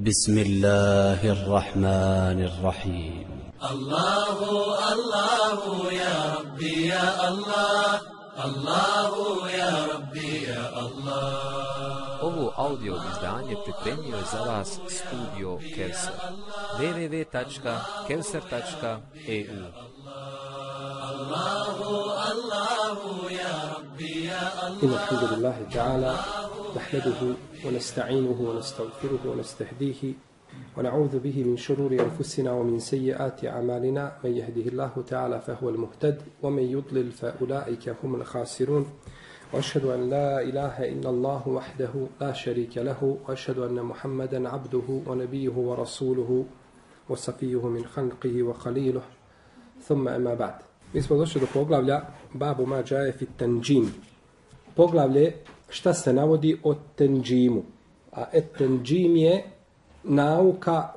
بسم الله الرحمن الرحيم الله الله يا ربي يا الله الله يا ربي يا الله Ovo audio izdanje pripremio je za vas studio Kevser. www.kevser.eu إن الحمد لله تعالى نحمده ونستعينه ونستغفره ونستهديه ونعوذ به من شرور أنفسنا ومن سيئات أعمالنا. من يهده الله تعالى فهو المهتد ومن يضلل فأولئك هم الخاسرون. وأشهد أن لا إله إلا الله وحده لا شريك له وأشهد أن محمدا عبده ونبيه ورسوله وصفيه من خلقه وخليله. ثم أما بعد. Mi smo došli do poglavlja Babu ma džaje. Poglavlje šta se navodi o tenđimu. A et tenđim je nauka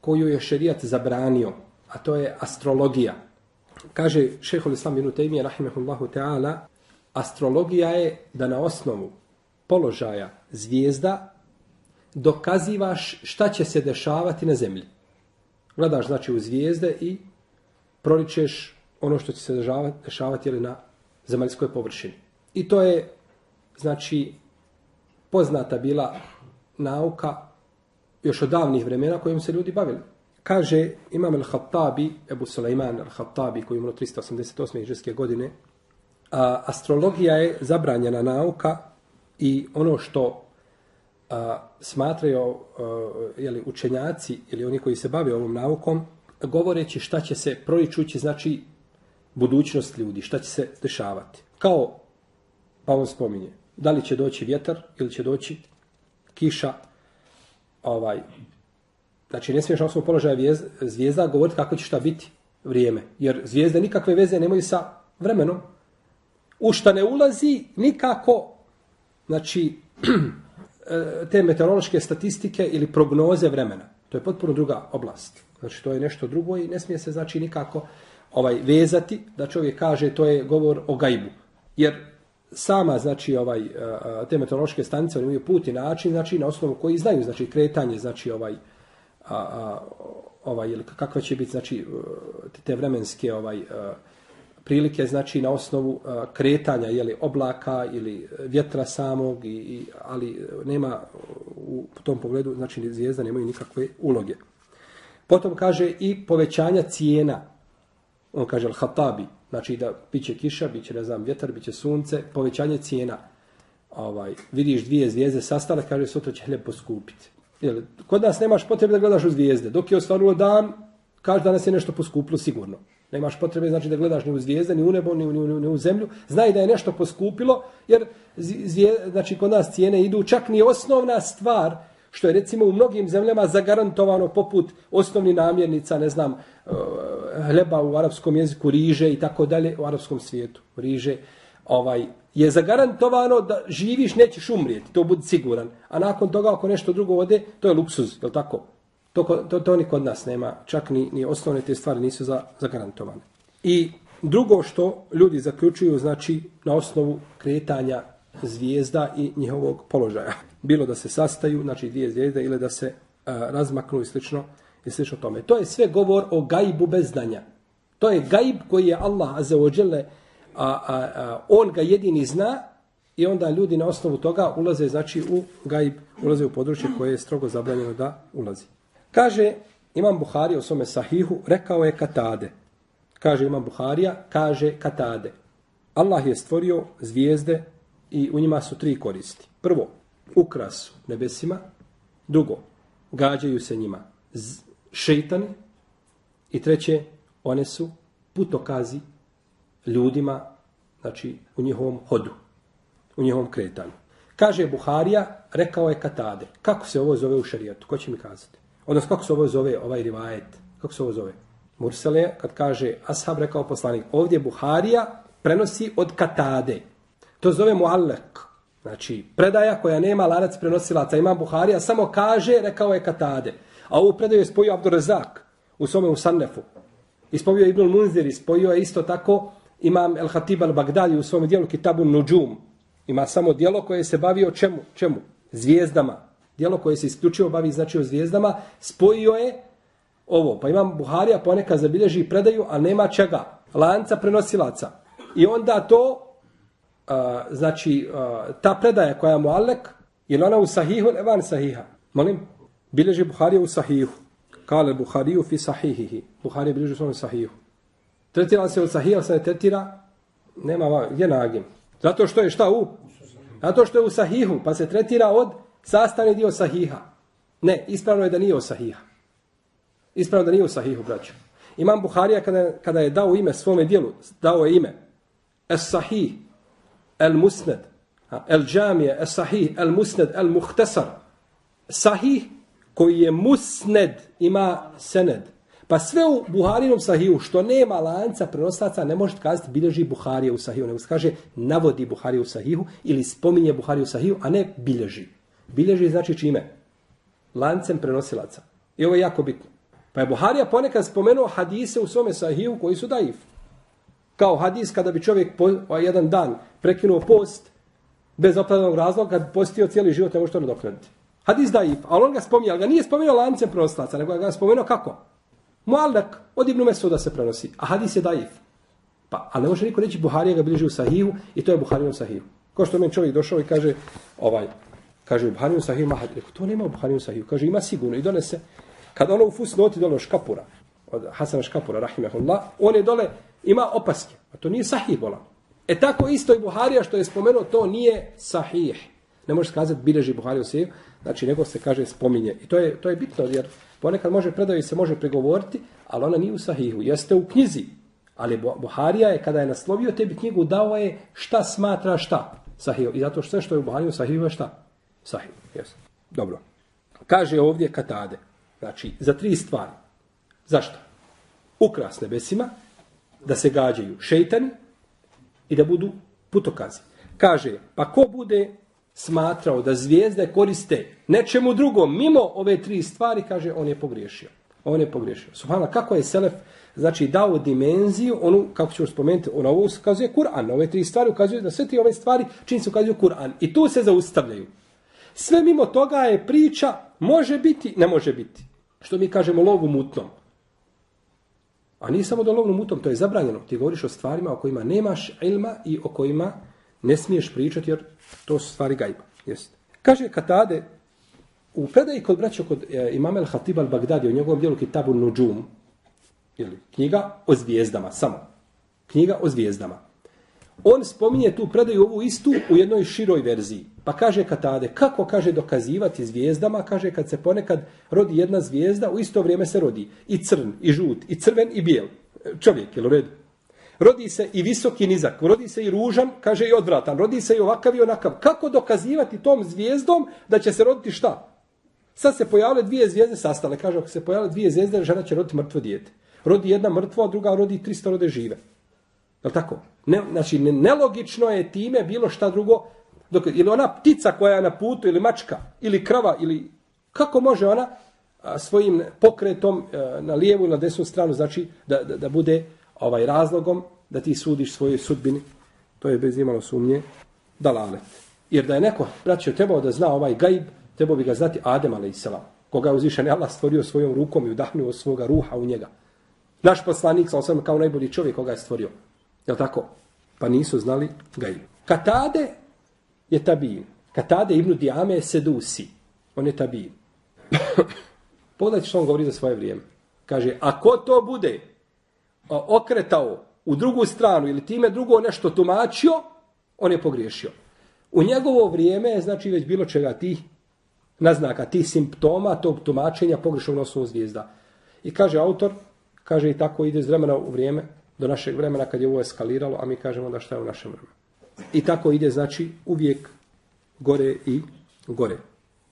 koju je šerijat zabranio. A to je astrologija. Kaže šehol islam ibn Taymiyyah rahimehullahu ta'ala astrologija je da na osnovu položaja zvijezda dokazivaš šta će se dešavati na zemlji. Gledaš znači u zvijezde i proričeš ono što će se dešavati, dešavati ili na zemaljskoj površini. I to je, znači, poznata bila nauka još od davnih vremena kojim se ljudi bavili. Kaže Imam al-Khattabi, Ebu Sulejman al-Khattabi, koji je umro 388. iđeske godine, a, astrologija je zabranjena nauka i ono što a, smatraju a, jeli, učenjaci ili oni koji se bave ovom naukom, govoreći šta će se proličući, znači budućnost ljudi, šta će se dešavati. Kao, pa on spominje, da li će doći vjetar ili će doći kiša, ovaj, znači ne smiješ na osnovu položaja zvijezda govoriti kako će šta biti vrijeme, jer zvijezde nikakve veze nemaju sa vremenom, u šta ne ulazi nikako, znači, e, te meteorološke statistike ili prognoze vremena. To je potpuno druga oblast. Znači, to je nešto drugo i ne smije se, znači, nikako ovaj vezati da čovjek kaže to je govor o gajbu. Jer sama znači ovaj te meteorološke stanice imaju put i način znači na osnovu koji znaju znači kretanje znači ovaj a, a, ovaj ili kakva će biti znači e, te vremenske ovaj a, prilike znači na osnovu a, kretanja je li oblaka ili vjetra samog i, i ali nema u tom pogledu znači zvijezda nemaju nikakve uloge. Potom kaže i povećanja cijena on kaže al-Hatabi, znači da biće kiša, biće, ne znam, vjetar, biće sunce, povećanje cijena. Ovaj, vidiš dvije zvijezde sastale, kaže, sutra će hljeb poskupiti. Jel, kod nas nemaš potrebe da gledaš u zvijezde. Dok je ostvarulo dan, kaže danas je nešto poskupilo sigurno. Nemaš potrebe znači da gledaš ni u zvijezde, ni u nebo, ni u, ni u, ni u zemlju. Znaj da je nešto poskupilo, jer zvije, znači, kod nas cijene idu čak ni osnovna stvar, što je recimo u mnogim zemljama zagarantovano poput osnovni namjernica, ne znam, Eh, hleba u arapskom jeziku, riže i tako dalje u arapskom svijetu. Riže ovaj, je zagarantovano da živiš, nećeš umrijeti, to budi siguran. A nakon toga, ako nešto drugo ode, to je luksuz, je tako? To, to, to ni kod nas nema, čak ni, ni osnovne te stvari nisu za, zagarantovane. I drugo što ljudi zaključuju, znači, na osnovu kretanja zvijezda i njihovog položaja. Bilo da se sastaju, znači dvije zvijezde, ili da se uh, razmaknu i slično, i slično tome. To je sve govor o gajbu bez znanja. To je gajb koji je Allah azza wa jalla a, a, a, on ga jedini zna i onda ljudi na osnovu toga ulaze znači u gajb, ulaze u područje koje je strogo zabranjeno da ulazi. Kaže Imam Buhari u svome sahihu, rekao je katade. Kaže Imam Buharija, kaže katade. Allah je stvorio zvijezde i u njima su tri koristi. Prvo, ukras nebesima. Drugo, gađaju se njima šeitani i treće, one su putokazi ljudima, znači u njihovom hodu, u njihovom kretanju. Kaže Buharija, rekao je Katade, kako se ovo zove u šarijetu, ko će mi kazati? Odnosno, kako se ovo zove, ovaj rivajet, kako se ovo zove? Mursele, kad kaže Ashab, rekao poslanik, ovdje Buharija prenosi od Katade. To zove Muallek, znači predaja koja nema lanac prenosilaca, ima Buharija, samo kaže, rekao je Katade. A ovu predaju je spojio Abdurazak u svome Usannefu. Ispojio je Ibnul Munzir, ispojio je isto tako imam El Hatib al-Bagdadi u svom dijelu Kitabu Nujum. Ima samo dijelo koje se bavi o čemu? čemu? Zvijezdama. dijelo koje se isključivo bavi znači o zvijezdama, spojio je ovo. Pa imam Buharija ponekad zabilježi i predaju, a nema čega. Lanca prenosilaca. I onda to, a, znači, a, ta predaja koja je mu Alek, je ona u sahihu evan sahiha? Molim? Bilježi Buharija u sahihu. Kale Buhariju fi sahihihi. Buharija bilježi u svom sahihu. Tretira se od sahiha, se ne tretira, nema, gdje nagim? Zato što je šta u? Zato što je u sahihu, pa se tretira od sastavni dio sahiha. Ne, ispravno je da nije u sahiha. Ispravno da nije u sahihu, braću. Imam Buharija kada, kada je dao ime svome dijelu, dao je ime Es sahih, El musned, El džamije, Es sahih, El musned, El muhtesar. Sahih koji je musned, ima sened. Pa sve u Buharinom sahiju, što nema lanca prenosaca, ne možete kazati bilježi Buharije u sahiju, nego se kaže navodi Buharije u sahiju ili spominje Buharije u sahiju, a ne bilježi. Bilježi znači čime? Lancem prenosilaca. I ovo je jako bitno. Pa je Buharija ponekad spomenuo hadise u svome sahiju koji su daif. Kao hadis kada bi čovjek po, jedan dan prekinuo post bez opravdanog razloga, kad postio cijeli život, ne može to nadoknaditi. Hadis daif, ali on ga spominje, ali ga nije spomenuo lancem prenoslaca, nego ga spomenuo kako? Muallak od Ibnu Mesuda se prenosi, a hadis je daif. Pa, ali ne može niko reći Buharija ga bliži u sahihu i to je Buharijevom sahihu. Ko što meni čovjek došao i kaže, ovaj, kaže u Buharijevom sahihu, ma, rekao, to nema u Buharijevom sahihu. Kaže, ima sigurno i donese. Kad ono u fus noti dole škapura, od Hasana škapura, rahimahullah, on je dole, ima opaske. A to nije sahih bolan. E tako isto i Buharija što je spomenuo, to nije sahih. Ne može kazati bilježi Buhari sahihu, znači nego se kaže spominje. I to je, to je bitno, jer Ponekad može predavi se može pregovoriti, ali ona nije u sahihu. Jeste u knjizi. Ali Buharija je, kada je naslovio tebi knjigu, dao je šta smatra šta. Sahihu. I zato što sve što je u Buhariju sahihu je šta? Sahihu. Yes. Dobro. Kaže ovdje katade. Znači, za tri stvari. Zašto? Ukras nebesima, da se gađaju šeitani i da budu putokazi. Kaže, pa ko bude smatrao da zvijezde koriste nečemu drugom mimo ove tri stvari, kaže, on je pogriješio. On je pogriješio. Subhana, kako je Selef znači dao dimenziju, onu, kako ćemo spomenuti, on ovo ukazuje Kur'an, ove tri stvari ukazuje da sve tri ove stvari čini se ukazuju Kur'an. I tu se zaustavljaju. Sve mimo toga je priča, može biti, ne može biti. Što mi kažemo lovu mutnom. A nije samo do lovnom mutom, to je zabranjeno. Ti govoriš o stvarima o kojima nemaš ilma i o kojima ne smiješ pričati jer to su stvari gajba. Jest. Kaže Katade, u predaji kod braća kod e, imama al-Hatib al-Bagdadi, u njegovom dijelu Kitabu Nujum, ili knjiga o zvijezdama, samo. Knjiga o zvijezdama. On spominje tu predaju ovu istu u jednoj široj verziji. Pa kaže Katade, kako kaže dokazivati zvijezdama, kaže kad se ponekad rodi jedna zvijezda, u isto vrijeme se rodi i crn, i žut, i crven, i bijel. E, čovjek, je u redu? Rodi se i visok i nizak, rodi se i ružan, kaže i odvratan, rodi se i ovakav i onakav. Kako dokazivati tom zvijezdom da će se roditi šta? Sad se pojavile dvije zvijezde sastale. Kaže, ako se pojavile dvije zvijezde, žena će roditi mrtvo dijete. Rodi jedna mrtvo, a druga rodi 300 rode žive. Je tako? Ne, znači, nelogično je time bilo šta drugo. Dok, ili ona ptica koja je na putu, ili mačka, ili krava, ili... Kako može ona a, svojim pokretom a, na lijevu ili na desnu stranu, znači, da, da, da bude ovaj razlogom da ti sudiš svojoj sudbini, to je bez imalo sumnje, dalalet. Jer da je neko, braćo, trebao da zna ovaj gajb, trebao bi ga znati Adem, a.s. koga je uzvišen Allah stvorio svojom rukom i udahnuo svoga ruha u njega. Naš poslanik, sa osvrame, kao najbolji čovjek koga je stvorio. Je tako? Pa nisu znali gajb. Katade je tabin. Katade ibn Diame je sedusi. On je tabin. Pogledajte što on govori za svoje vrijeme. Kaže, ako to bude okretao u drugu stranu ili time drugo nešto tumačio, on je pogriješio. U njegovo vrijeme je znači već bilo čega ti naznaka, ti simptoma tog tumačenja pogrešnog nosnog zvijezda. I kaže autor, kaže i tako ide iz vremena u vrijeme, do našeg vremena kad je ovo eskaliralo, a mi kažemo da šta je u našem vremenu. I tako ide, znači, uvijek gore i gore.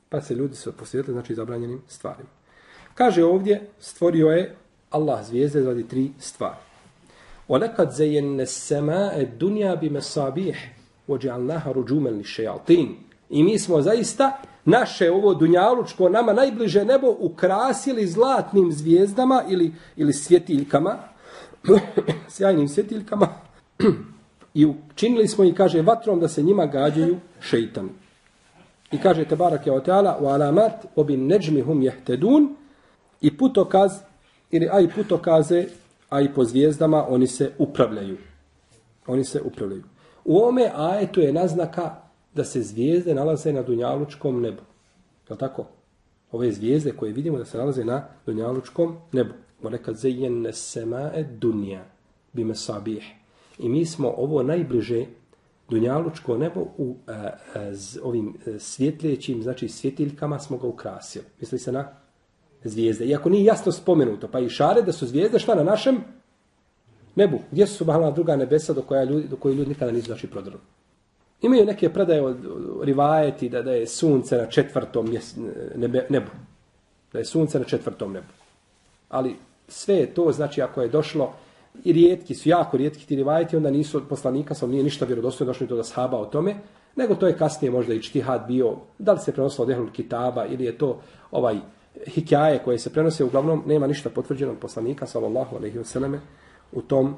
Pa se ljudi su posvjetili, znači, zabranjenim stvarima. Kaže ovdje, stvorio je Allah zvijezde radi tri stvari. وَلَكَدْ زَيَنَّ السَّمَاءَ الدُّنْيَا بِمَسَابِيحِ وَجَعَلْنَاهَا رُجُومًا لِشَيَاطِينَ I mi smo zaista naše ovo dunjalučko nama najbliže nebo ukrasili zlatnim zvijezdama ili, ili svjetiljkama, sjajnim svjetiljkama, i učinili smo i kaže vatrom da se njima gađaju šeitani. I kaže te barak je o teala, u alamat, obin neđmi hum jehtedun, i putokaz, ili a i putokaze, a i po zvijezdama, oni se upravljaju. Oni se upravljaju. U ome ajetu je naznaka da se zvijezde nalaze na dunjalučkom nebu. Je tako? Ove zvijezde koje vidimo da se nalaze na dunjalučkom nebu. Moleka zejen semae dunja bime sabih. I mi smo ovo najbliže dunjalučko nebo u a, a, z, ovim e, a, svjetljećim, znači svjetiljkama smo ga ukrasili. Misli se na zvijezde. Iako nije jasno spomenuto, pa i šare da su zvijezde šta na našem nebu. Gdje su subhanallah druga nebesa do koja ljudi, do koji ljudi nikada nisu došli prodrli. Imaju neke predaje od rivajeti da, da je sunce na četvrtom nebe, nebu. Da je sunce na četvrtom nebu. Ali sve je to, znači ako je došlo i rijetki su, jako rijetki ti rivajeti, onda nisu od poslanika, sam nije ništa vjerodostojno došlo to da shaba o tome, nego to je kasnije možda i čtihad bio, da li se prenosilo od Ehlul Kitaba ili je to ovaj hikaje koje se prenose, uglavnom nema ništa potvrđeno od poslanika, sallallahu alaihi vseleme, u tom,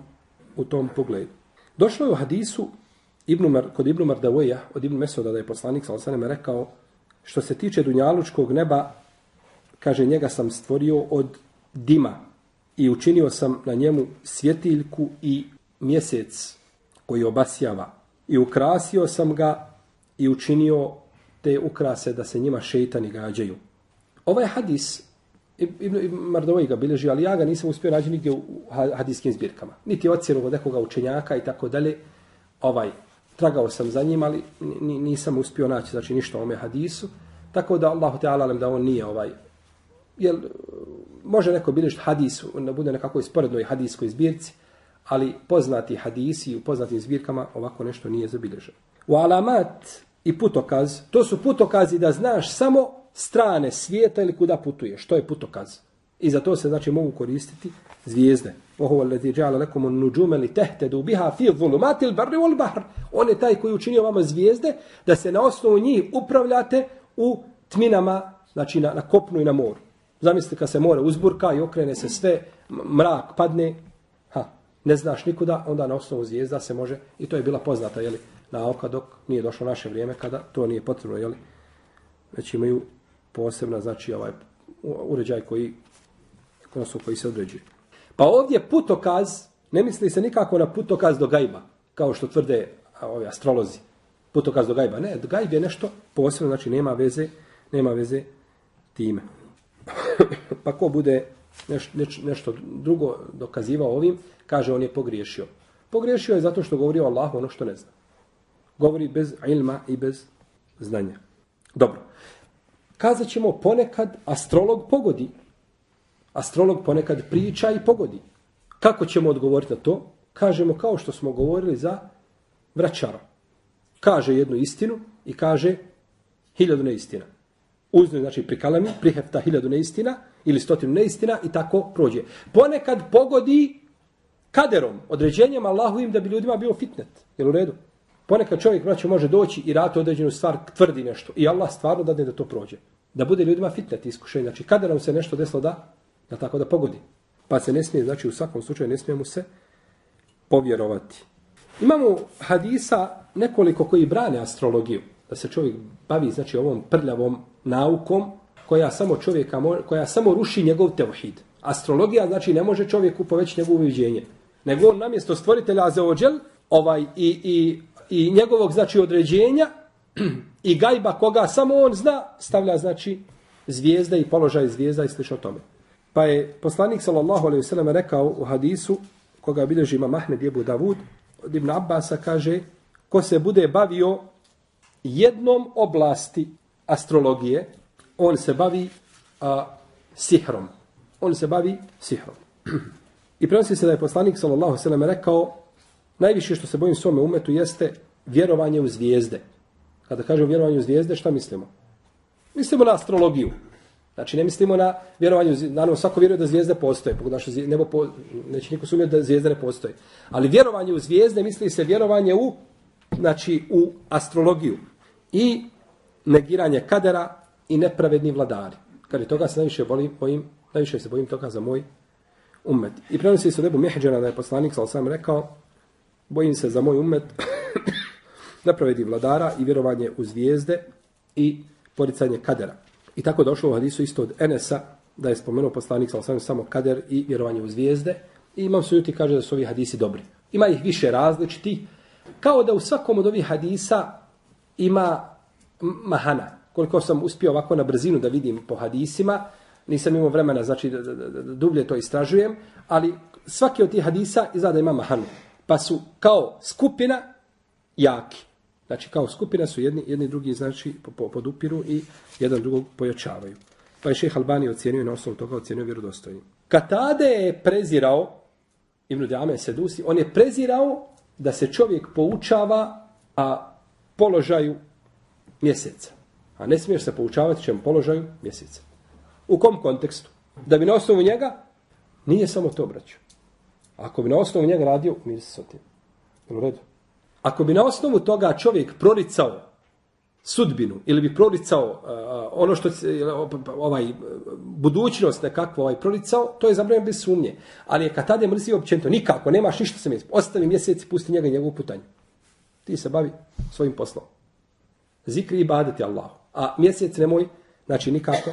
u tom pogledu. Došlo je u hadisu Ibn Mar, kod Ibn Mardavoja, od Ibn Mesoda, da je poslanik sallallahu alaihi rekao, što se tiče dunjalučkog neba, kaže, njega sam stvorio od dima i učinio sam na njemu svjetiljku i mjesec koji obasjava. I ukrasio sam ga i učinio te ukrase da se njima šeitani gađaju. Ovaj hadis, Ibn Mardovoj ga bileži, ali ja ga nisam uspio naći nigdje u hadijskim zbirkama. Niti ocjenu od nekoga učenjaka i tako dalje. Ovaj, tragao sam za njim, ali nisam uspio naći znači, ništa o ome hadisu. Tako da Allah te alalem da on nije ovaj, jel, može neko bilježiti hadis, da bude nekako isporednoj hadijskoj zbirci, ali poznati hadisi u poznatim zbirkama ovako nešto nije zabilježeno. U alamat i putokaz, to su putokazi da znaš samo strane svijeta ili kuda putuje. Što je putokaz. I za to se znači mogu koristiti zvijezde. Oho lezi džala lekom an-nujuma li tahtadu biha fi dhulumati il barri wal-bahr. On je taj koji učinio vama zvijezde da se na osnovu njih upravljate u tminama, znači na, na kopnu i na moru. Zamislite kad se more uzburka i okrene se sve, mrak padne, ha, ne znaš nikuda, onda na osnovu zvijezda se može, i to je bila poznata, jeli, nauka dok nije došlo naše vrijeme kada to nije potrebno, jeli, već znači, imaju posebna, znači, ovaj uređaj koji, odnosno koji se određuje. Pa ovdje putokaz, ne misli se nikako na putokaz do gajba, kao što tvrde ovi astrolozi. Putokaz do gajba. Ne, gajb je nešto posebno, znači nema veze, nema veze time. pa ko bude neš, neš, nešto drugo dokazivao ovim, kaže on je pogriješio. Pogriješio je zato što govori o Allahu ono što ne zna. Govori bez ilma i bez znanja. Dobro. Kazat ćemo ponekad astrolog pogodi. Astrolog ponekad priča i pogodi. Kako ćemo odgovoriti na to? Kažemo kao što smo govorili za vraćara. Kaže jednu istinu i kaže hiljadu neistina uzme, znači pri kalami, prihefta hiljadu neistina ili stotinu neistina i tako prođe. Ponekad pogodi kaderom, određenjem Allahu im da bi ljudima bio fitnet. Jel u redu? Ponekad čovjek znači, može doći i rati određenu stvar, tvrdi nešto. I Allah stvarno dadne da to prođe. Da bude ljudima fitnet iskušenje. Znači, kada nam se nešto desilo da, da tako da pogodi. Pa se ne smije, znači u svakom slučaju ne smije mu se povjerovati. Imamo hadisa nekoliko koji brane astrologiju da se čovjek bavi znači ovom prljavom naukom koja samo čovjeka koja samo ruši njegov tevhid. Astrologija znači ne može čovjeku povećati njegovo uviđenje. Nego on namjesto stvoritelja za ođel ovaj, i, i, i njegovog znači određenja i gajba koga samo on zna stavlja znači zvijezda i položaj zvijezda i slično tome. Pa je poslanik sallallahu alejhi ve sellem rekao u hadisu koga bilježi Imam Ahmed ibn Davud od Ibn Abbasa kaže ko se bude bavio jednom oblasti astrologije, on se bavi a, sihrom. On se bavi sihrom. I prenosi se da je poslanik sallallahu alejhi ve sellem rekao najviše što se bojim svome umetu jeste vjerovanje u zvijezde. Kada kažemo vjerovanje u zvijezde, šta mislimo? Mislimo na astrologiju. Znači, ne mislimo na vjerovanje, naravno, svako vjeruje da zvijezde postoje, pogod naše nebo po, neće niko sumjeti da zvijezde ne postoje. Ali vjerovanje u zvijezde misli se vjerovanje u, znači, u astrologiju i negiranje kadera i nepravedni vladari. Kada toga se najviše bojim, bojim, najviše se bojim toga za moj umet. I prenosi se debu Meheđana da je poslanik, sal sam rekao, bojim se za moj umet nepravedni vladara i vjerovanje u zvijezde i poricanje kadera. I tako došlo u hadisu isto od Enesa, da je spomenuo poslanik sa samo kader i vjerovanje u zvijezde. I imam sujuti kaže da su ovi hadisi dobri. Ima ih više različiti. Kao da u svakom od ovih hadisa ima mahana. Koliko sam uspio ovako na brzinu da vidim po hadisima, nisam imao vremena znači da, da, da, da dublje to istražujem, ali svaki od tih hadisa izgleda ima mahanu. Pa su kao skupina jaki. Znači kao skupina su jedni, jedni drugi znači podupiru i jedan drugog pojačavaju. Pa je šeh Albani ocjenio na osnovu toga ocjenio vjerodostojnim. Katade je prezirao, Ibn Dame Sedusi, on je prezirao da se čovjek poučava a položaju mjeseca. A ne smiješ se poučavati čem položaju mjeseca. U kom kontekstu? Da bi na osnovu njega nije samo to obraćao. Ako bi na osnovu njega radio, umiri se s tim. U redu. Ako bi na osnovu toga čovjek proricao sudbinu ili bi proricao uh, uh ono što se, ovaj uh, budućnost nekakvo ovaj proricao, to je zabranjeno bez sumnje. Ali je kad tada mrzio općenito, nikako, nemaš ništa sa mjesec. Ostavi mjesec pusti njega i njegovu putanju. Ti se bavi svojim poslom. Zikri i badati Allahu. A mjesec nemoj, znači nikako,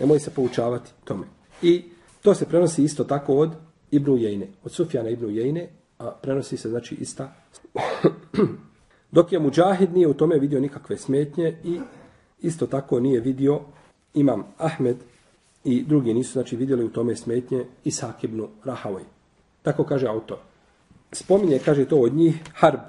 nemoj se poučavati tome. I to se prenosi isto tako od Ibnu Jejne, od Sufjana Ibnu Jejne, a prenosi se znači ista. Dok je Mujahid nije u tome vidio nikakve smetnje i isto tako nije vidio Imam Ahmed i drugi nisu znači vidjeli u tome smetnje Isak ibn Rahavaj. Tako kaže autor. Spominje, kaže to od njih, Harb,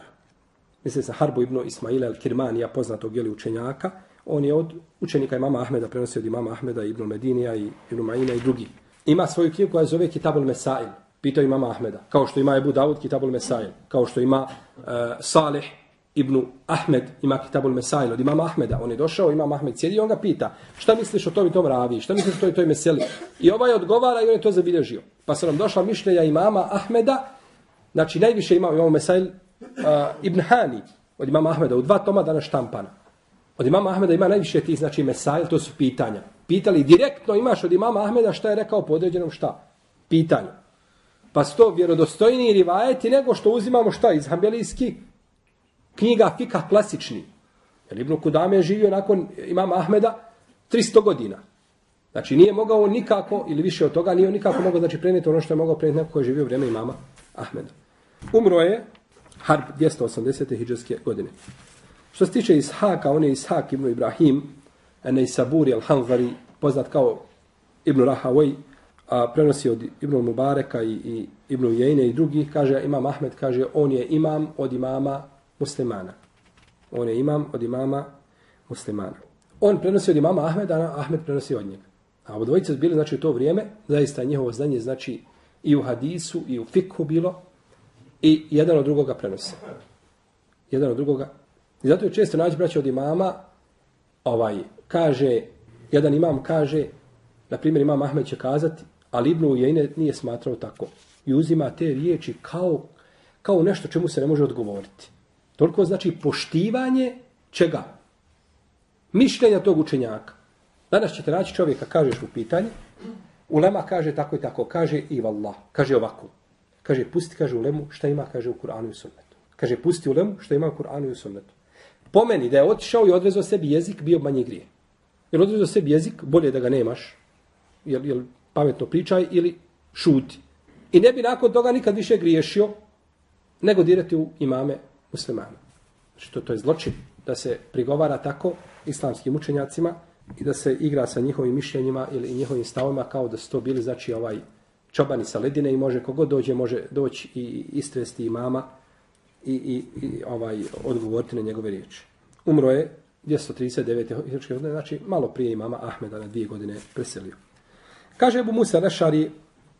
misli se Harbu ibn Ismaila al-Kirmanija, poznatog jeli učenjaka, on je od učenika imama Ahmeda, prenosi od imama Ahmeda, Ibn Medinija i Ibn Maina i drugi. Ima svoju knjigu koja zove Kitabul Mesail, pitao imama Ahmeda, kao što ima Ebu Davud Kitabul Mesail, kao što ima uh, Salih ibn Ahmed, ima Kitabul Mesail od imama Ahmeda. On je došao, imam Ahmed sjedi i on ga pita, šta misliš o tom i tom ravi, šta misliš o toj i toj meseli? I ovaj odgovara i on je to zabilježio. Pa se nam došla mišljenja imama Ahmeda, znači najviše ima imamo Mesail uh, ibn Hani, od imama Ahmeda, u dva toma dana štampana. Od imama Ahmeda ima najviše tih, znači Mesail, to su pitanja. Pitali direktno imaš od imama Ahmeda šta je rekao po određenom šta? Pitanju. Pa sto vjerodostojni rivajeti nego što uzimamo šta iz hambelijski knjiga fika klasični. Jer Ibn Kudame je živio nakon imama Ahmeda 300 godina. Znači nije mogao nikako, ili više od toga, nije nikako mogao znači, prenijeti ono što je mogao prenijeti neko koji je živio vrijeme imama Ahmeda. Umro je Harb 280. hijđarske godine. Što se tiče Ishaka, on je Ishak ibn Ibrahim, ene Isaburi al-Hanzari, poznat kao Ibn Rahavaj, a prenosi od Ibn Mubareka i, i Ibn Ujejne i drugih, kaže Imam Ahmed, kaže on je imam od imama muslimana. On je imam od imama muslimana. On prenosi od imama Ahmeda, a Ahmed prenosi od njega. A ovo dvojice bili, znači, u to vrijeme, zaista njihovo znanje, znači, i u hadisu, i u fikhu bilo, i jedan od drugoga prenose. Jedan od drugoga. I zato je često naći braće od imama, ovaj, kaže, jedan imam kaže, na primjer, imam Ahmed će kazati, ali Ibnu Ujejne nije smatrao tako. I uzima te riječi kao, kao nešto čemu se ne može odgovoriti. Toliko znači poštivanje čega? Mišljenja tog učenjaka. Danas ćete naći čovjeka, kažeš mu pitanje, Ulema kaže tako i tako, kaže i vallah, kaže ovako. Kaže, pusti, kaže Ulemu, šta ima, kaže u Kur'anu i sunnetu. Kaže, pusti Ulemu, šta ima u Kur'anu i sunnetu. Pomeni da je otišao i odrezao sebi jezik, bio manji grije. Jer odrezao sebi jezik, bolje da ga nemaš, jer, jer pametno pričaj ili šuti. I ne bi nakon toga nikad više griješio, nego dirati u imame muslimana. Znači to, to je zločin da se prigovara tako islamskim učenjacima i da se igra sa njihovim mišljenjima ili njihovim stavima kao da su to bili znači ovaj čobani sa ledine i može kogod dođe može doći i istresti imama i, i, i ovaj odgovoriti na njegove riječi. Umro je 239. godine, znači malo prije imama Ahmeda na dvije godine preselio. Kaže Ebu Musa Rešari,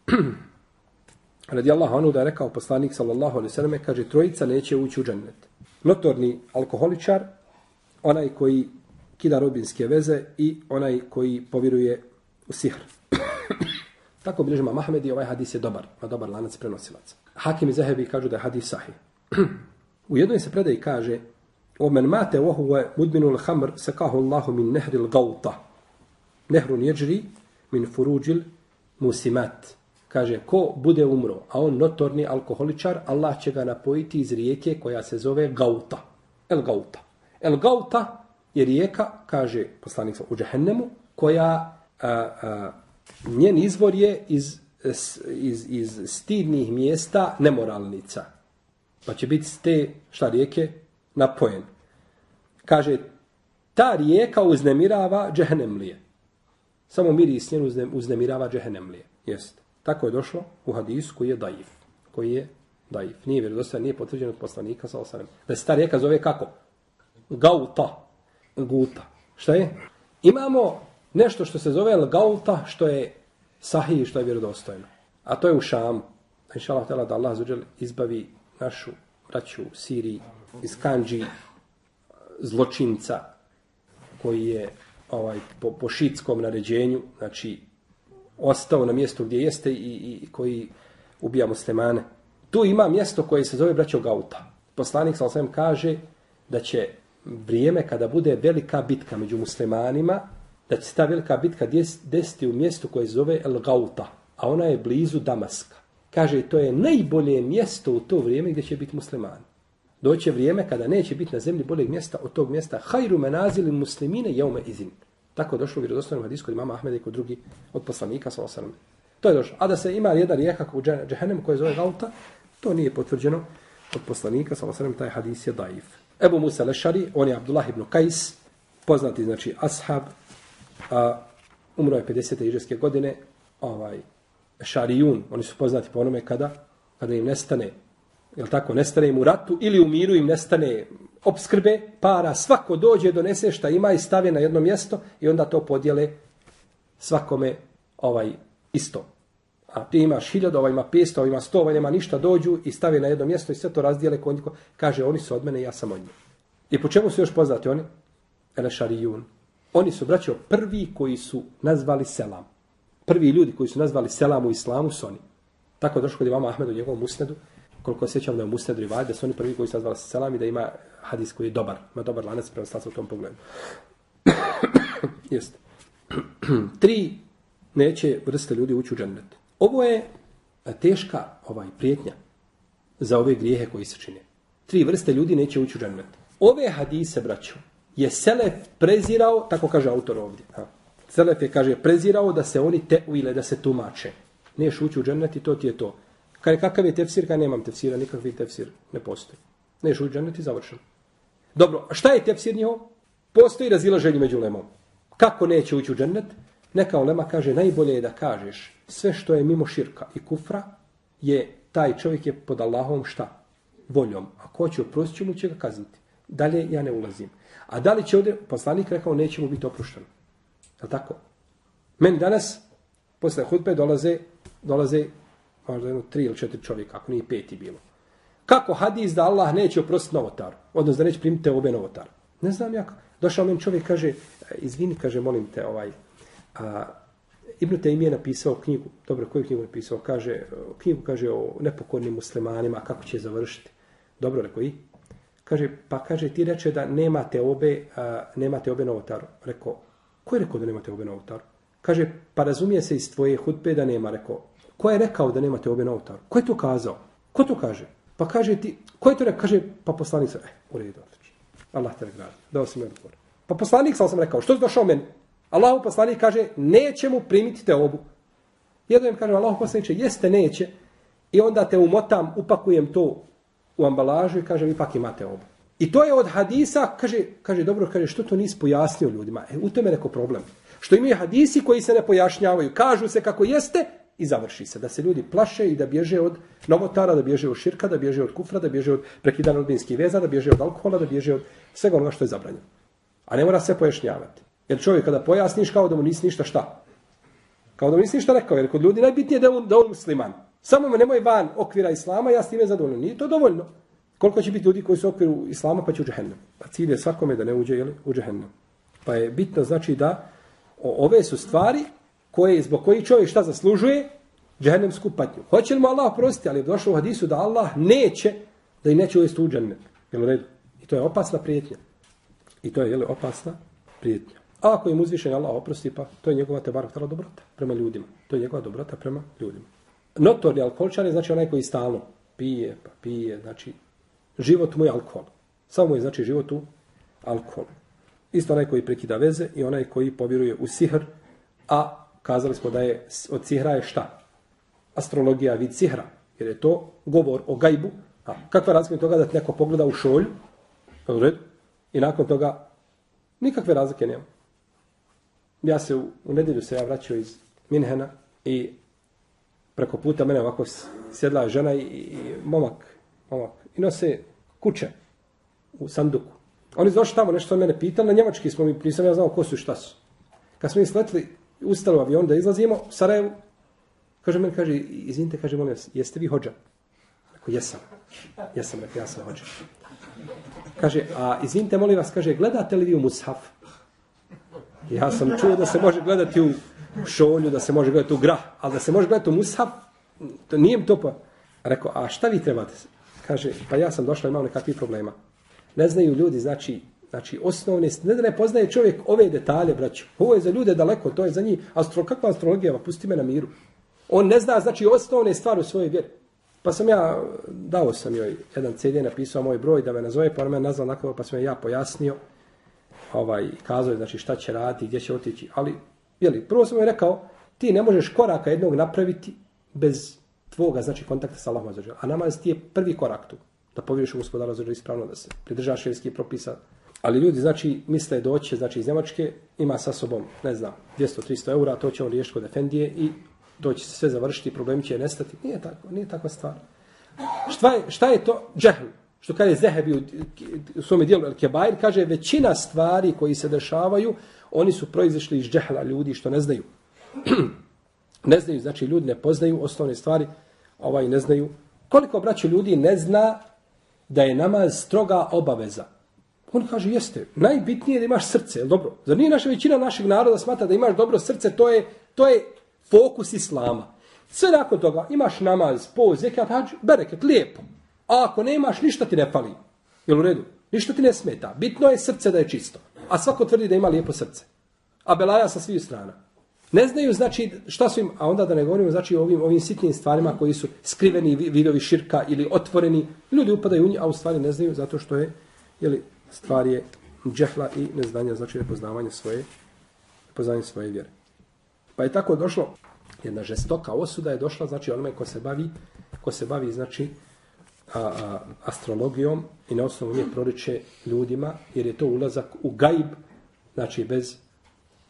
radijallahu anhu da je rekao poslanik sallallahu alaihi sallam, kaže trojica neće ući u džennet. Notorni alkoholičar, onaj koji kida robinske veze i onaj koji povjeruje u sihr. Tako bilježima Mahmed i ovaj hadis je dobar, na dobar lanac prenosilaca. Hakim i Zahebi kažu da je hadis sahih u jednoj se predaj kaže Omen mate ohuve mudminul hamr sekahu Allahu min nehril gauta. Nehrun jeđri min furuđil musimat kaže, ko bude umro, a on notorni alkoholičar, Allah će ga napojiti iz rijeke koja se zove Gauta. El Gauta. El Gauta je rijeka, kaže poslanik u džahennemu, koja a, a, njen izvor je iz, iz, iz stidnih mjesta nemoralnica. Pa će biti s te, šta rijeke, napojen. Kaže, ta rijeka uznemirava džehennemlije. Samo miris njen uznemirava džehennemlije. Jest. Tako je došlo u hadisu koji je daif. Koji je daif. Nije vjerodostojan, nije potvrđen od poslanika sa osanem. Da se ta rijeka zove kako? Gauta. Guta. Šta je? Imamo nešto što se zove Gauta, što je sahih, što je vjerodostojno. A to je u Šamu. Inša Allah, htjela da Allah izbavi našu braću u Siriji iz Kanđi eh, zločinca koji je ovaj po, po šitskom naređenju, znači ostao na mjestu gdje jeste i, i koji ubija muslimane. Tu ima mjesto koje se zove braćo Gauta. Poslanik sa osvijem kaže da će vrijeme kada bude velika bitka među muslimanima, da će se ta velika bitka desiti u mjestu koje se zove El Gauta, a ona je blizu Damaska. Kaže, to je najbolje mjesto u to vrijeme gdje će biti musliman. Doće vrijeme kada neće biti na zemlji boljeg mjesta od tog mjesta hajru menazili muslimine jeume izin. Tako je došlo u vjerodostojnom hadisku kod imama Ahmeda i kod drugi od poslanika sa osanom. To je došlo. A da se ima jedna rijeka u džehennem koja je zove Gauta, to nije potvrđeno od poslanika sa osanom, taj hadis je daif. Ebu Musa Lešari, on je Abdullah ibn Kajs, poznati znači ashab, a, umro je 50. iđeske godine, ovaj, Šarijun, oni su poznati po onome kada, kada im nestane jel tako, nestane im u ratu ili u miru im nestane obskrbe, para, svako dođe, donese šta ima i stavi na jedno mjesto i onda to podijele svakome ovaj isto. A ti imaš hiljada, ovaj ima 500, ovaj ima 100, ovaj nema ništa, dođu i stave na jedno mjesto i sve to razdijele kod. Kaže, oni su od mene, ja sam od njih. I po čemu su još poznati oni? Elešarijun. Oni su, braćo, prvi koji su nazvali selam. Prvi ljudi koji su nazvali selam u islamu su oni. Tako došlo kod imama Ahmedu u njegovom musnedu, koliko se sjećam da je u musnedu rivad, da su oni prvi koji su nazvali selam i da ima hadis koji je dobar. Ima dobar lanac prenoslaca u tom pogledu. Jeste. Tri neće vrste ljudi ući u džennet. Ovo je teška ovaj prijetnja za ove grijehe koji se čine. Tri vrste ljudi neće ući u džennet. Ove hadise, braćo, je Selef prezirao, tako kaže autor ovdje. Ha. Selef je, kaže, prezirao da se oni te uile, da se tumače. Niješ ući u džennet i to ti je to. Kaže, kakav je tefsir? Kaj nemam tefsira, nikakvi tefsir ne postoji. Niješ ući u džennet i završeno. Dobro, a šta je tefsir njihov? Postoji razilaženje među lemom. Kako neće ući u džennet? Neka olema kaže, najbolje je da kažeš sve što je mimo širka i kufra, je taj čovjek je pod Allahom šta? Voljom. Ako hoće oprostit će mu će ga kazniti. Dalje ja ne ulazim. A da li će ovdje, poslanik rekao, neće mu biti oprošteno. Je li tako? Meni danas, posle hutbe, dolaze, dolaze možda jedno tri ili četiri čovjeka, ako nije peti bilo. Kako hadis da Allah neće oprostiti novotaru? Odnosno da neće primiti te obe novotaru? Ne znam ja. Došao meni čovjek, kaže, izvini, kaže, molim te, ovaj, a, Ibn Taymi je napisao knjigu, dobro, koju knjigu je napisao? Kaže, knjigu kaže o nepokornim muslimanima, kako će završiti. Dobro, rekao i? Kaže, pa kaže, ti reče da nemate obe, a, nemate obe novotaru. Rekao, ko je rekao da nemate obe oltaru? Kaže, pa razumije se iz tvoje hutbe da nema. Rekao, ko je rekao da nemate obe oltaru? Ko je to kazao? Ko to kaže? Pa kaže ti, ko je to rekao? Kaže, pa poslanik sam, eh, u redu, odlično. Allah te nagradi. Dao si mi odgovor. Pa poslanik sam sam rekao, što si došao meni? Allahu poslanik kaže, neće mu primiti te obu. Jedno im kaže, Allahu poslanik će, jeste, neće. I onda te umotam, upakujem to u ambalažu i kažem, ipak imate obu. I to je od hadisa, kaže, kaže dobro, kaže, što to nisi pojasnio ljudima? E, u tome je neko problem. Što imaju hadisi koji se ne pojašnjavaju, kažu se kako jeste i završi se. Da se ljudi plaše i da bježe od novotara, da bježe od širka, da bježe od kufra, da bježe od prekidana rodbinskih veza, da bježe od alkohola, da bježe od svega onoga što je zabranjeno. A ne mora sve pojašnjavati. Jer čovjek kada pojasniš kao da mu nisi ništa šta. Kao da mu nisi ništa rekao. Jer kod ljudi najbitnije da on, da on musliman. Samo me nemoj van okvira islama, ja s time zadovoljno. Nije to dovoljno. Koliko će biti ljudi koji su u okviru islama pa će u džehennem. Pa cilj je svakome da ne uđe jeli, u džehennem. Pa je bitno znači da o, ove su stvari koje zbog koji čovjek šta zaslužuje džehennemsku patnju. Hoće li mu Allah prostiti, ali je došlo u hadisu da Allah neće da i neće uvesti u džehennem. Jel u redu? I to je opasna prijetnja. I to je jeli, opasna prijetnja. A ako im uzvišen Allah oprosti, pa to je njegova te barak dobrota prema ljudima. To je njegova dobrota prema ljudima. Notorni alkoholčar je znači onaj koji stalno pije, pa pije, znači život mu je alkohol. Samo mu je znači život u alkoholu. Isto onaj koji prekida veze i onaj koji povjeruje u sihr, a kazali smo da je od sihra je šta? Astrologija vid sihra, jer je to govor o gajbu. A kakva razlika je toga da ti neko pogleda u šolju, i nakon toga nikakve razlike nema. Ja se u, u nedjelju se ja vraćao iz Minhena i preko puta mene ovako sjedla žena i, i momak, momak, i nose kuće u sanduku. Oni došli tamo, nešto mene pitali, na njemački smo mi, nisam ja znao ko su i šta su. Kad smo mi sletili, ustali u avion da izlazimo, u Sarajevu, kaže meni, kaže, izvinite, kaže, molim vas, jeste vi hođa? Rekao, jesam. Jesam, rekao, ja sam hođa. Kaže, a izvinite, molim vas, kaže, gledate li vi u Mushaf? Ja sam čuo da se može gledati u šolju, da se može gledati u grah, ali da se može gledati u Mushaf, to nije to pa. Rekao, a šta vi trebate? Kaže, pa ja sam došla, imam nekakvih problema. Ne znaju ljudi, znači, znači osnovne, ne da ne poznaje čovjek ove detalje, braću. Ovo je za ljude daleko, to je za njih. Astro, kakva astrologija, pa pusti me na miru. On ne zna, znači, osnovne stvari u svojoj vjeri. Pa sam ja, dao sam joj jedan CD, napisao moj broj da me nazove, pa ona me nazvala nakon, pa sam ja pojasnio, ovaj, kazao je, znači, šta će raditi, gdje će otići, ali, jeli, prvo sam joj rekao, ti ne možeš koraka jednog napraviti bez svoga, znači, kontakta sa Allahom azzawajal. A namaz ti je prvi korak tu, da povjeriš u gospodara azzawajal ispravno, da se pridržaš šerijskih propisa. Ali ljudi, znači, misle doće, znači, iz Njemačke, ima sa sobom, ne znam, 200-300 eura, to će on riješiti kod Efendije i to će se sve završiti, problem će nestati. Nije tako, nije takva stvar. Šta je, šta je to džehl? Što kaže Zehebi u, u svom dijelu El Kebair, kaže većina stvari koji se dešavaju, oni su proizišli iz džehla ljudi što ne znaju. ne znaju, znači ljudi ne poznaju osnovne stvari, ovaj ne znaju. Koliko braće ljudi ne zna da je namaz stroga obaveza? On kaže, jeste, najbitnije je da imaš srce, dobro? Zar nije naša većina našeg naroda smata da imaš dobro srce, to je, to je fokus islama. Sve nakon toga imaš namaz, poz, zekat, hađ, bereket, lijepo. A ako nemaš, ništa ti ne fali. Jel u redu? Ništa ti ne smeta. Bitno je srce da je čisto. A svako tvrdi da ima lijepo srce. A belaja sa svih strana. Ne znaju, znači, šta su im, a onda da ne govorimo, znači, o ovim, ovim sitnim stvarima koji su skriveni vidovi širka ili otvoreni, ljudi upadaju u njih, a u stvari ne znaju zato što je, jeli, stvar je džehla i neznanja, znači nepoznavanje svoje, nepoznavanje svoje vjere. Pa je tako došlo, jedna žestoka osuda je došla, znači onome ko se bavi, ko se bavi, znači, a, a, astrologijom i na osnovu nje proriče ljudima, jer je to ulazak u gaib, znači bez,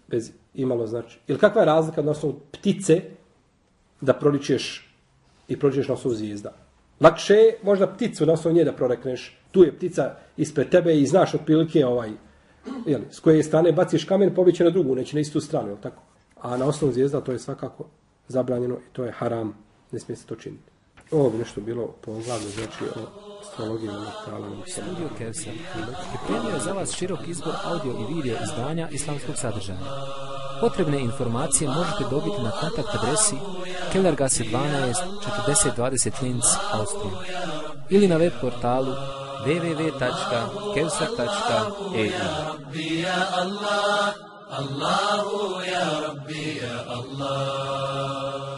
bez imalo, znači, ili kakva je razlika na osnovu ptice da proličeš i proličeš na osnovu zvijezda? Lakše je možda pticu na osnovu nje da prorekneš, tu je ptica ispred tebe i znaš otprilike ovaj, jeli, s koje strane baciš kamen, pobiće na drugu, neće na istu stranu, jel tako? A na osnovu zvijezda to je svakako zabranjeno i to je haram, ne smije se to činiti. Ovo bi nešto bilo po znači o astrologiji na talom. Studio Kevser pripremio je za vas širok izbor audio i video izdanja islamskog sadržaja. Potrebne informacije možete dobiti na kontakt adresi Kellergasse 12 4020 Linz, Austrija ili na web portalu www.kelser.eu Allahu ya Rabbi ya Allah.